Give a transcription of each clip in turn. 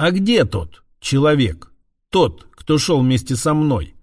«А где тот человек? Тот, кто шел вместе со мной?»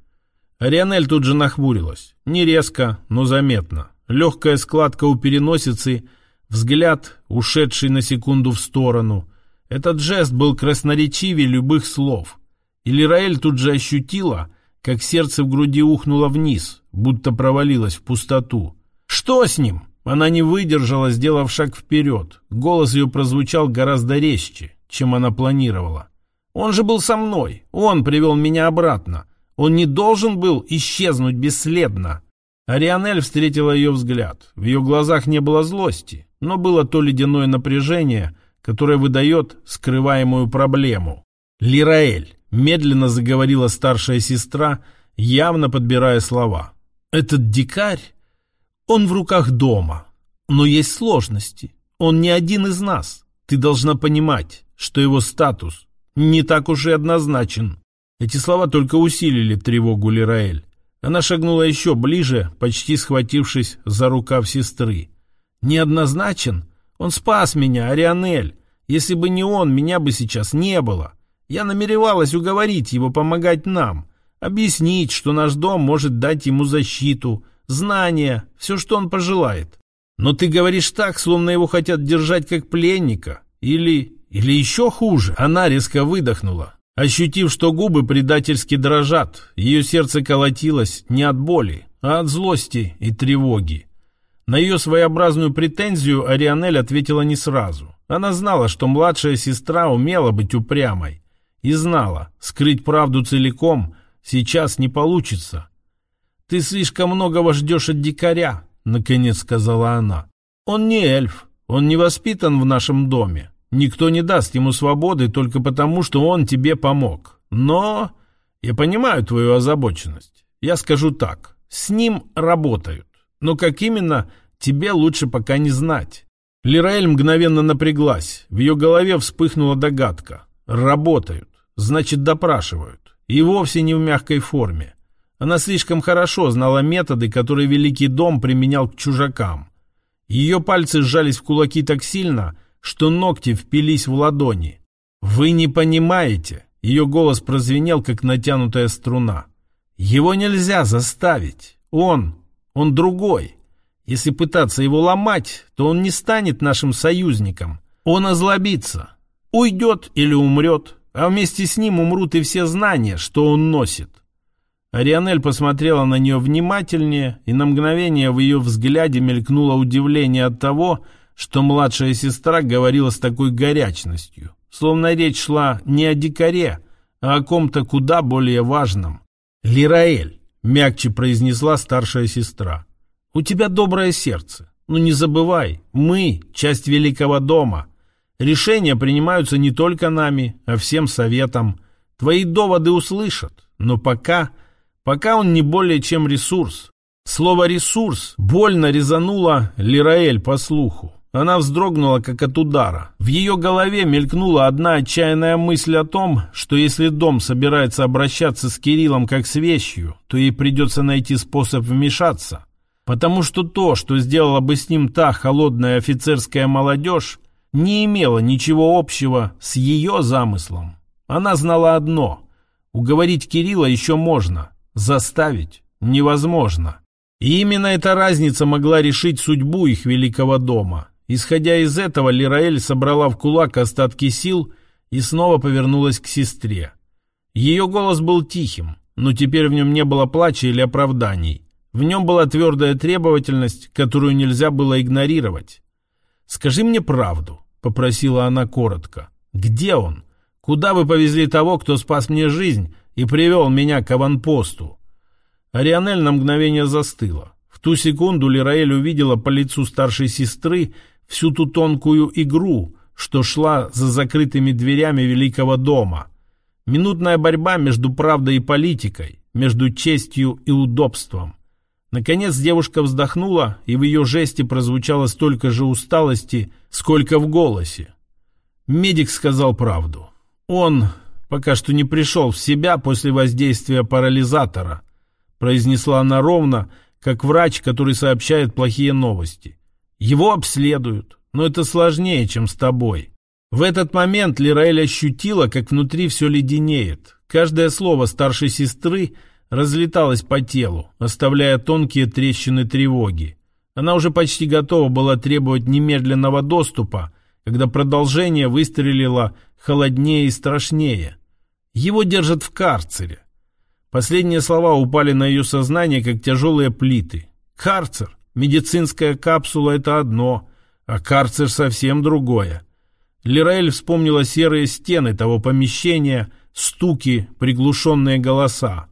Арианель тут же нахмурилась. Не резко, но заметно. Легкая складка у переносицы, взгляд, ушедший на секунду в сторону. Этот жест был красноречивее любых слов. И Лираэль тут же ощутила, как сердце в груди ухнуло вниз, будто провалилось в пустоту. «Что с ним?» Она не выдержала, сделав шаг вперед. Голос ее прозвучал гораздо резче, чем она планировала. «Он же был со мной. Он привел меня обратно. Он не должен был исчезнуть бесследно». Арианель встретила ее взгляд. В ее глазах не было злости, но было то ледяное напряжение, которое выдает скрываемую проблему. «Лираэль», — медленно заговорила старшая сестра, явно подбирая слова. «Этот дикарь он в руках дома. Но есть сложности. Он не один из нас. Ты должна понимать, что его статус не так уж и однозначен. Эти слова только усилили тревогу Лираэль. Она шагнула еще ближе, почти схватившись за рукав сестры. «Неоднозначен? Он спас меня, Арианель. Если бы не он, меня бы сейчас не было. Я намеревалась уговорить его помогать нам, объяснить, что наш дом может дать ему защиту, знания, все, что он пожелает. Но ты говоришь так, словно его хотят держать как пленника. Или... или еще хуже. Она резко выдохнула, ощутив, что губы предательски дрожат. Ее сердце колотилось не от боли, а от злости и тревоги. На ее своеобразную претензию Арианель ответила не сразу. Она знала, что младшая сестра умела быть упрямой. И знала, скрыть правду целиком сейчас не получится. «Ты слишком многого ждешь от дикаря», — наконец сказала она. «Он не эльф, он не воспитан в нашем доме. Никто не даст ему свободы только потому, что он тебе помог. Но я понимаю твою озабоченность. Я скажу так, с ним работают. Но как именно, тебе лучше пока не знать». Лираэль мгновенно напряглась. В ее голове вспыхнула догадка. «Работают. Значит, допрашивают. И вовсе не в мягкой форме. Она слишком хорошо знала методы, которые Великий Дом применял к чужакам. Ее пальцы сжались в кулаки так сильно, что ногти впились в ладони. «Вы не понимаете!» Ее голос прозвенел, как натянутая струна. «Его нельзя заставить. Он, он другой. Если пытаться его ломать, то он не станет нашим союзником. Он озлобится, уйдет или умрет, а вместе с ним умрут и все знания, что он носит. Арианель посмотрела на нее внимательнее, и на мгновение в ее взгляде мелькнуло удивление от того, что младшая сестра говорила с такой горячностью, словно речь шла не о дикаре, а о ком-то куда более важном. «Лираэль», — мягче произнесла старшая сестра, — «у тебя доброе сердце. Но не забывай, мы — часть великого дома. Решения принимаются не только нами, а всем советом. Твои доводы услышат, но пока...» Пока он не более чем ресурс. Слово «ресурс» больно резануло Лираэль по слуху. Она вздрогнула, как от удара. В ее голове мелькнула одна отчаянная мысль о том, что если дом собирается обращаться с Кириллом как с вещью, то ей придется найти способ вмешаться. Потому что то, что сделала бы с ним та холодная офицерская молодежь, не имело ничего общего с ее замыслом. Она знала одно – уговорить Кирилла еще можно – заставить невозможно. И именно эта разница могла решить судьбу их великого дома. Исходя из этого, Лираэль собрала в кулак остатки сил и снова повернулась к сестре. Ее голос был тихим, но теперь в нем не было плача или оправданий. В нем была твердая требовательность, которую нельзя было игнорировать. «Скажи мне правду», — попросила она коротко. «Где он? Куда вы повезли того, кто спас мне жизнь и привел меня к аванпосту. Арианель на мгновение застыла. В ту секунду Лираэль увидела по лицу старшей сестры всю ту тонкую игру, что шла за закрытыми дверями великого дома. Минутная борьба между правдой и политикой, между честью и удобством. Наконец девушка вздохнула, и в ее жесте прозвучало столько же усталости, сколько в голосе. Медик сказал правду. Он пока что не пришел в себя после воздействия парализатора», произнесла она ровно, как врач, который сообщает плохие новости. «Его обследуют, но это сложнее, чем с тобой. В этот момент Лираэль ощутила, как внутри все леденеет. Каждое слово старшей сестры разлеталось по телу, оставляя тонкие трещины тревоги. Она уже почти готова была требовать немедленного доступа, когда продолжение выстрелило холоднее и страшнее. Его держат в карцере. Последние слова упали на ее сознание, как тяжелые плиты. Карцер, медицинская капсула — это одно, а карцер совсем другое. Лираэль вспомнила серые стены того помещения, стуки, приглушенные голоса.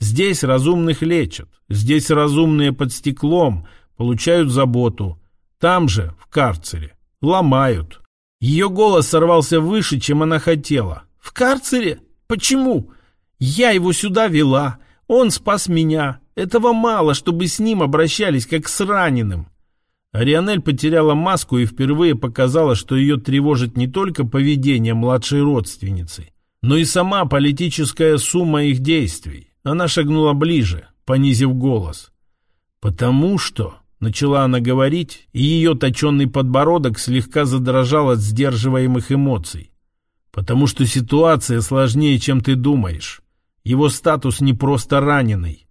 Здесь разумных лечат, здесь разумные под стеклом получают заботу. Там же, в карцере, ломают. Ее голос сорвался выше, чем она хотела. «В карцере? Почему? Я его сюда вела. Он спас меня. Этого мало, чтобы с ним обращались, как с раненым». Арианель потеряла маску и впервые показала, что ее тревожит не только поведение младшей родственницы, но и сама политическая сумма их действий. Она шагнула ближе, понизив голос. «Потому что...» — начала она говорить, и ее точенный подбородок слегка задрожал от сдерживаемых эмоций. «Потому что ситуация сложнее, чем ты думаешь. Его статус не просто раненый.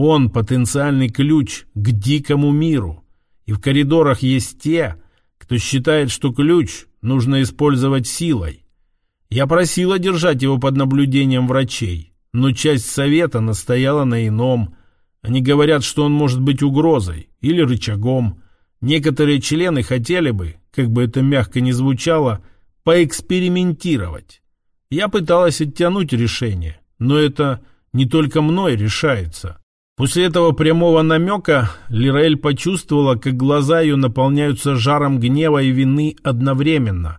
Он потенциальный ключ к дикому миру. И в коридорах есть те, кто считает, что ключ нужно использовать силой. Я просила держать его под наблюдением врачей но часть совета настояла на ином. Они говорят, что он может быть угрозой или рычагом. Некоторые члены хотели бы, как бы это мягко ни звучало, поэкспериментировать. Я пыталась оттянуть решение, но это не только мной решается. После этого прямого намека Лираэль почувствовала, как глаза ее наполняются жаром гнева и вины одновременно.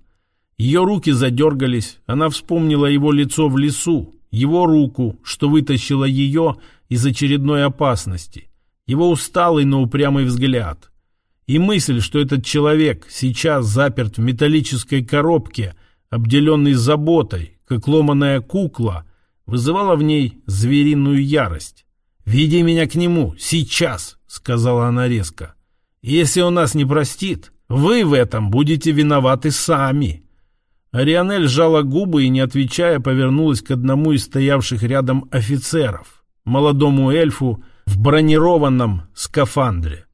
Ее руки задергались, она вспомнила его лицо в лесу, его руку, что вытащила ее из очередной опасности, его усталый, но упрямый взгляд. И мысль, что этот человек сейчас заперт в металлической коробке, обделенный заботой, как ломаная кукла, вызывала в ней звериную ярость. «Веди меня к нему, сейчас!» — сказала она резко. «Если он нас не простит, вы в этом будете виноваты сами!» Арианель сжала губы и, не отвечая, повернулась к одному из стоявших рядом офицеров, молодому эльфу в бронированном скафандре.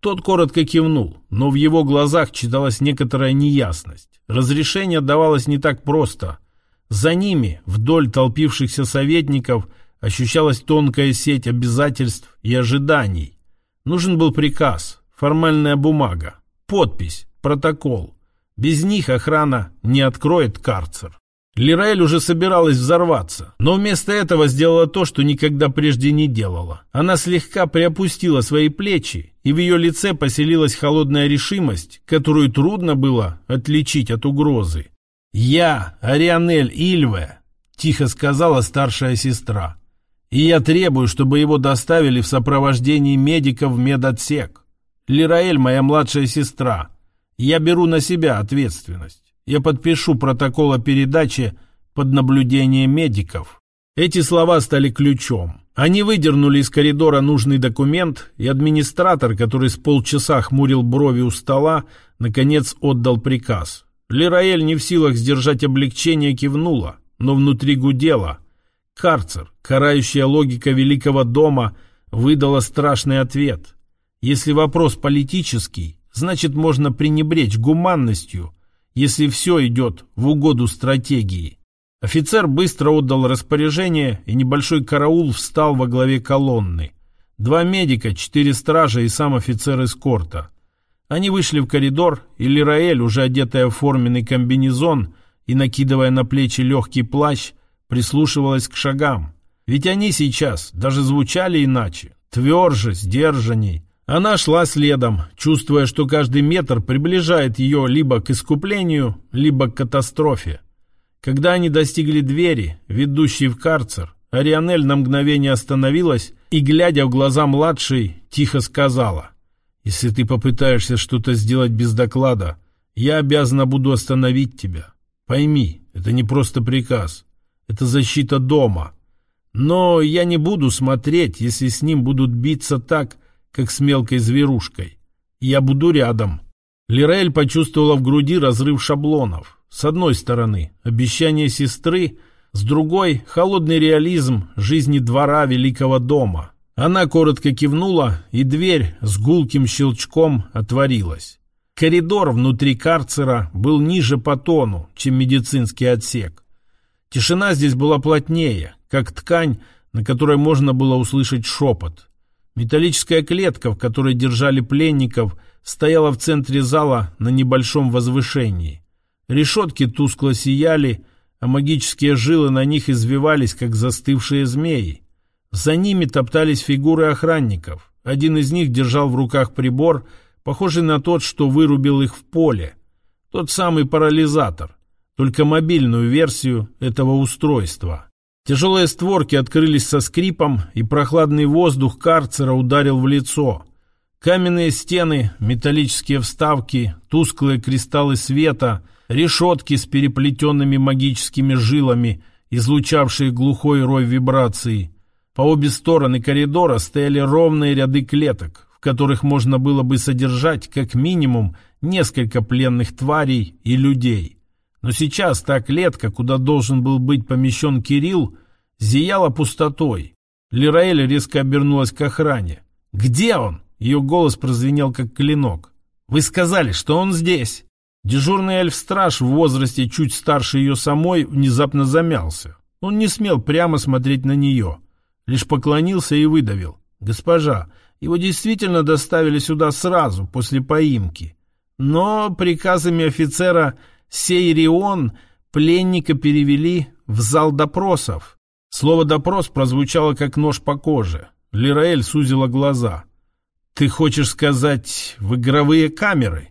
Тот коротко кивнул, но в его глазах читалась некоторая неясность. Разрешение давалось не так просто. За ними, вдоль толпившихся советников, ощущалась тонкая сеть обязательств и ожиданий. Нужен был приказ, формальная бумага, подпись, протокол – без них охрана не откроет карцер. Лираэль уже собиралась взорваться, но вместо этого сделала то, что никогда прежде не делала. Она слегка приопустила свои плечи, и в ее лице поселилась холодная решимость, которую трудно было отличить от угрозы. «Я, Арианель Ильве», — тихо сказала старшая сестра, — «и я требую, чтобы его доставили в сопровождении медиков в медотсек. Лираэль моя младшая сестра, я беру на себя ответственность. Я подпишу протокол о передаче под наблюдение медиков. Эти слова стали ключом. Они выдернули из коридора нужный документ, и администратор, который с полчаса хмурил брови у стола, наконец отдал приказ. Лираэль не в силах сдержать облегчение кивнула, но внутри гудела. Карцер, карающая логика великого дома, выдала страшный ответ. Если вопрос политический, значит можно пренебречь гуманностью, если все идет в угоду стратегии. Офицер быстро отдал распоряжение, и небольшой караул встал во главе колонны. Два медика, четыре стража и сам офицер эскорта. Они вышли в коридор, и Лираэль, уже одетая в форменный комбинезон и накидывая на плечи легкий плащ, прислушивалась к шагам. Ведь они сейчас даже звучали иначе, тверже, сдержанней, она шла следом, чувствуя, что каждый метр приближает ее либо к искуплению, либо к катастрофе. Когда они достигли двери, ведущей в карцер, Арианель на мгновение остановилась и, глядя в глаза младшей, тихо сказала, «Если ты попытаешься что-то сделать без доклада, я обязана буду остановить тебя. Пойми, это не просто приказ, это защита дома. Но я не буду смотреть, если с ним будут биться так, как с мелкой зверушкой. Я буду рядом. Лирель почувствовала в груди разрыв шаблонов. С одной стороны, обещание сестры, с другой — холодный реализм жизни двора великого дома. Она коротко кивнула, и дверь с гулким щелчком отворилась. Коридор внутри карцера был ниже по тону, чем медицинский отсек. Тишина здесь была плотнее, как ткань, на которой можно было услышать шепот. Металлическая клетка, в которой держали пленников, стояла в центре зала на небольшом возвышении. Решетки тускло сияли, а магические жилы на них извивались, как застывшие змеи. За ними топтались фигуры охранников. Один из них держал в руках прибор, похожий на тот, что вырубил их в поле. Тот самый парализатор, только мобильную версию этого устройства. Тяжелые створки открылись со скрипом, и прохладный воздух карцера ударил в лицо. Каменные стены, металлические вставки, тусклые кристаллы света, решетки с переплетенными магическими жилами, излучавшие глухой рой вибраций. По обе стороны коридора стояли ровные ряды клеток, в которых можно было бы содержать как минимум несколько пленных тварей и людей. Но сейчас та клетка, куда должен был быть помещен Кирилл, зияла пустотой. Лираэль резко обернулась к охране. «Где он?» Ее голос прозвенел, как клинок. «Вы сказали, что он здесь!» Дежурный эльф-страж в возрасте чуть старше ее самой внезапно замялся. Он не смел прямо смотреть на нее. Лишь поклонился и выдавил. «Госпожа, его действительно доставили сюда сразу, после поимки. Но приказами офицера Сейрион пленника перевели в зал допросов. Слово «допрос» прозвучало как нож по коже. Лираэль сузила глаза. «Ты хочешь сказать, в игровые камеры?»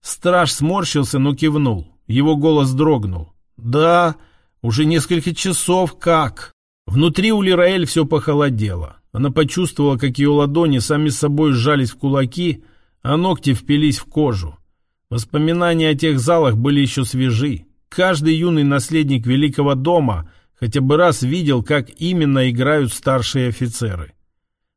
Страж сморщился, но кивнул. Его голос дрогнул. «Да, уже несколько часов как?» Внутри у Лираэль все похолодело. Она почувствовала, как ее ладони сами собой сжались в кулаки, а ногти впились в кожу. Воспоминания о тех залах были еще свежи. Каждый юный наследник великого дома хотя бы раз видел, как именно играют старшие офицеры.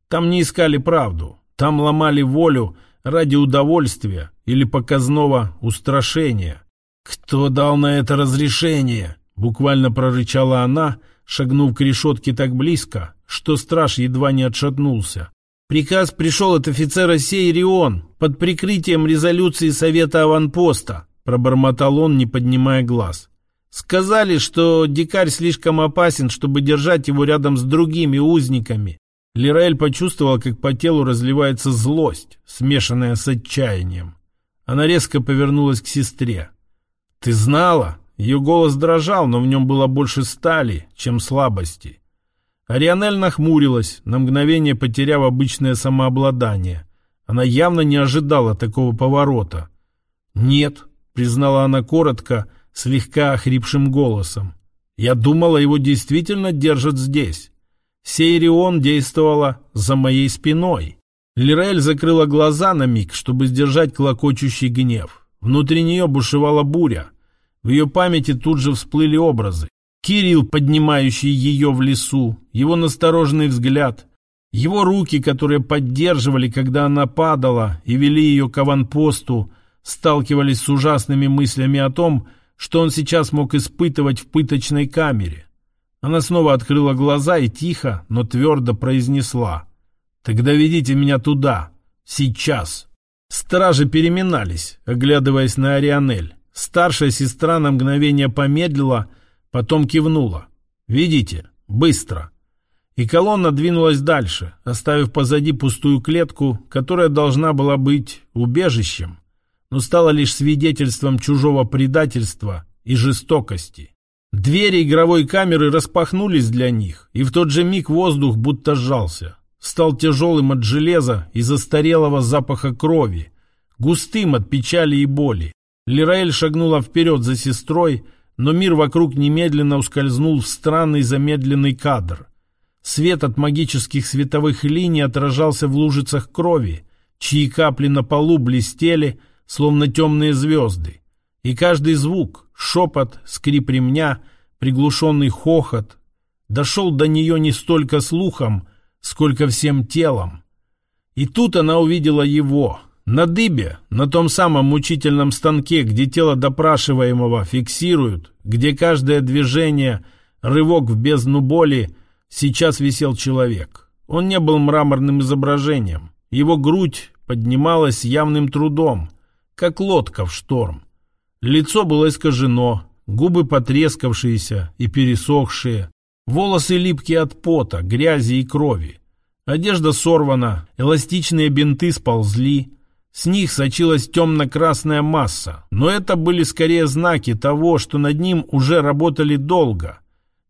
Там не искали правду, там ломали волю ради удовольствия или показного устрашения. «Кто дал на это разрешение?» — буквально прорычала она, шагнув к решетке так близко, что страж едва не отшатнулся. Приказ пришел от офицера Сейрион под прикрытием резолюции Совета Аванпоста, пробормотал он, не поднимая глаз. Сказали, что дикарь слишком опасен, чтобы держать его рядом с другими узниками. Лираэль почувствовал, как по телу разливается злость, смешанная с отчаянием. Она резко повернулась к сестре. «Ты знала?» Ее голос дрожал, но в нем было больше стали, чем слабости. Арианель нахмурилась, на мгновение потеряв обычное самообладание. Она явно не ожидала такого поворота. «Нет», — признала она коротко, слегка охрипшим голосом. «Я думала, его действительно держат здесь. Сейрион действовала за моей спиной». Лирель закрыла глаза на миг, чтобы сдержать клокочущий гнев. Внутри нее бушевала буря. В ее памяти тут же всплыли образы. Кирилл, поднимающий ее в лесу, его настороженный взгляд, его руки, которые поддерживали, когда она падала, и вели ее к аванпосту, сталкивались с ужасными мыслями о том, что он сейчас мог испытывать в пыточной камере. Она снова открыла глаза и тихо, но твердо произнесла. «Тогда ведите меня туда. Сейчас». Стражи переминались, оглядываясь на Арианель. Старшая сестра на мгновение помедлила, Потом кивнула. «Видите? Быстро!» И колонна двинулась дальше, оставив позади пустую клетку, которая должна была быть убежищем, но стала лишь свидетельством чужого предательства и жестокости. Двери игровой камеры распахнулись для них, и в тот же миг воздух будто сжался. Стал тяжелым от железа и застарелого запаха крови, густым от печали и боли. Лираэль шагнула вперед за сестрой, но мир вокруг немедленно ускользнул в странный замедленный кадр. Свет от магических световых линий отражался в лужицах крови, чьи капли на полу блестели, словно темные звезды. И каждый звук, шепот, скрип ремня, приглушенный хохот, дошел до нее не столько слухом, сколько всем телом. И тут она увидела его, На дыбе, на том самом мучительном станке, где тело допрашиваемого фиксируют, где каждое движение – рывок в бездну боли, сейчас висел человек. Он не был мраморным изображением. Его грудь поднималась явным трудом, как лодка в шторм. Лицо было искажено, губы потрескавшиеся и пересохшие, волосы липкие от пота, грязи и крови. Одежда сорвана, эластичные бинты сползли, с них сочилась темно-красная масса, но это были скорее знаки того, что над ним уже работали долго,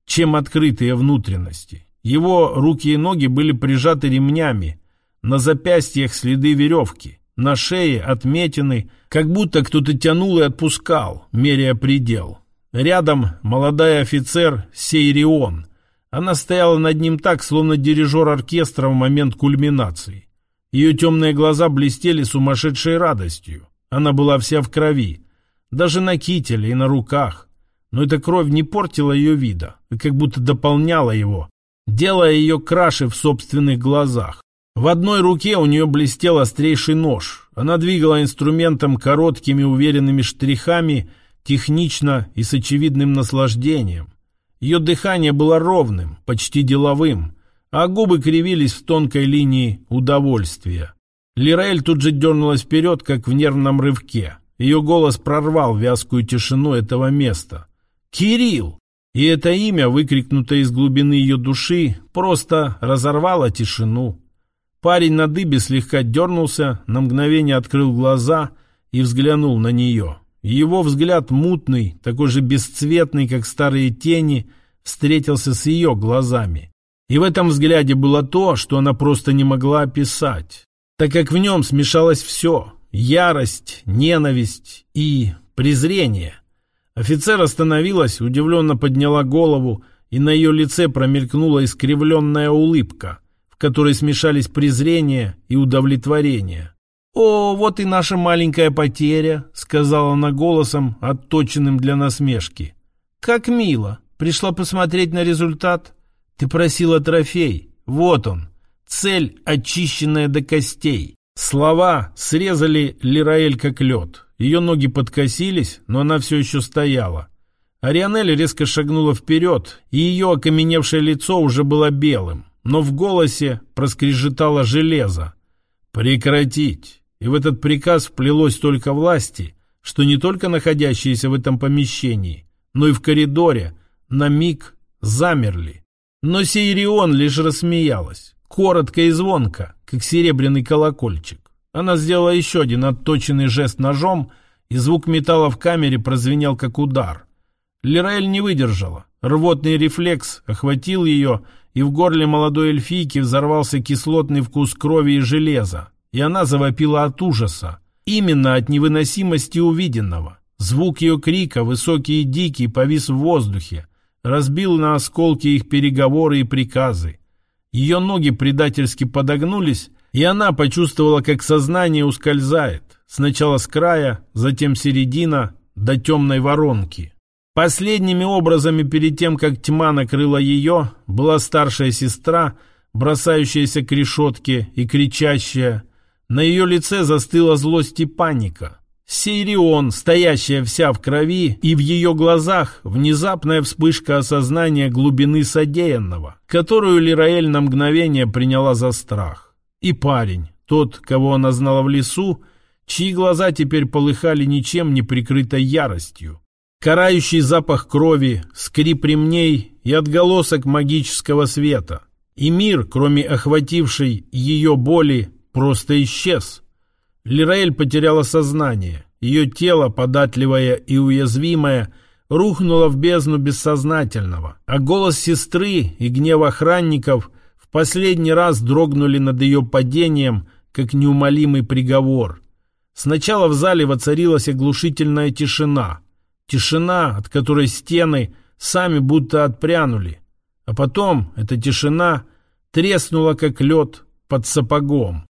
чем открытые внутренности. Его руки и ноги были прижаты ремнями, на запястьях следы веревки, на шее отметины, как будто кто-то тянул и отпускал, меряя предел. Рядом молодая офицер Сейрион. Она стояла над ним так, словно дирижер оркестра в момент кульминации. Ее темные глаза блестели сумасшедшей радостью. Она была вся в крови, даже на кителе и на руках. Но эта кровь не портила ее вида, и как будто дополняла его, делая ее краше в собственных глазах. В одной руке у нее блестел острейший нож. Она двигала инструментом короткими уверенными штрихами, технично и с очевидным наслаждением. Ее дыхание было ровным, почти деловым, а губы кривились в тонкой линии удовольствия. Лираэль тут же дернулась вперед, как в нервном рывке. Ее голос прорвал вязкую тишину этого места. «Кирилл!» И это имя, выкрикнутое из глубины ее души, просто разорвало тишину. Парень на дыбе слегка дернулся, на мгновение открыл глаза и взглянул на нее. Его взгляд мутный, такой же бесцветный, как старые тени, встретился с ее глазами. И в этом взгляде было то, что она просто не могла описать, так как в нем смешалось все – ярость, ненависть и презрение. Офицер остановилась, удивленно подняла голову, и на ее лице промелькнула искривленная улыбка, в которой смешались презрение и удовлетворение. «О, вот и наша маленькая потеря», — сказала она голосом, отточенным для насмешки. «Как мило. Пришла посмотреть на результат?» Ты просила трофей. Вот он. Цель, очищенная до костей. Слова срезали Лираэль как лед. Ее ноги подкосились, но она все еще стояла. Арианель резко шагнула вперед, и ее окаменевшее лицо уже было белым, но в голосе проскрежетало железо. «Прекратить!» И в этот приказ вплелось столько власти, что не только находящиеся в этом помещении, но и в коридоре на миг замерли. Но Сейрион лишь рассмеялась, коротко и звонко, как серебряный колокольчик. Она сделала еще один отточенный жест ножом, и звук металла в камере прозвенел, как удар. Лираэль не выдержала. Рвотный рефлекс охватил ее, и в горле молодой эльфийки взорвался кислотный вкус крови и железа, и она завопила от ужаса. Именно от невыносимости увиденного. Звук ее крика, высокий и дикий, повис в воздухе, разбил на осколки их переговоры и приказы. Ее ноги предательски подогнулись, и она почувствовала, как сознание ускользает, сначала с края, затем середина, до темной воронки. Последними образами перед тем, как тьма накрыла ее, была старшая сестра, бросающаяся к решетке и кричащая. На ее лице застыла злость и паника. Сейрион, стоящая вся в крови, и в ее глазах внезапная вспышка осознания глубины содеянного, которую Лираэль на мгновение приняла за страх. И парень, тот, кого она знала в лесу, чьи глаза теперь полыхали ничем не прикрытой яростью. Карающий запах крови, скрип ремней и отголосок магического света. И мир, кроме охватившей ее боли, просто исчез – Лираэль потеряла сознание. Ее тело, податливое и уязвимое, рухнуло в бездну бессознательного, а голос сестры и гнев охранников в последний раз дрогнули над ее падением, как неумолимый приговор. Сначала в зале воцарилась оглушительная тишина. Тишина, от которой стены сами будто отпрянули. А потом эта тишина треснула, как лед под сапогом.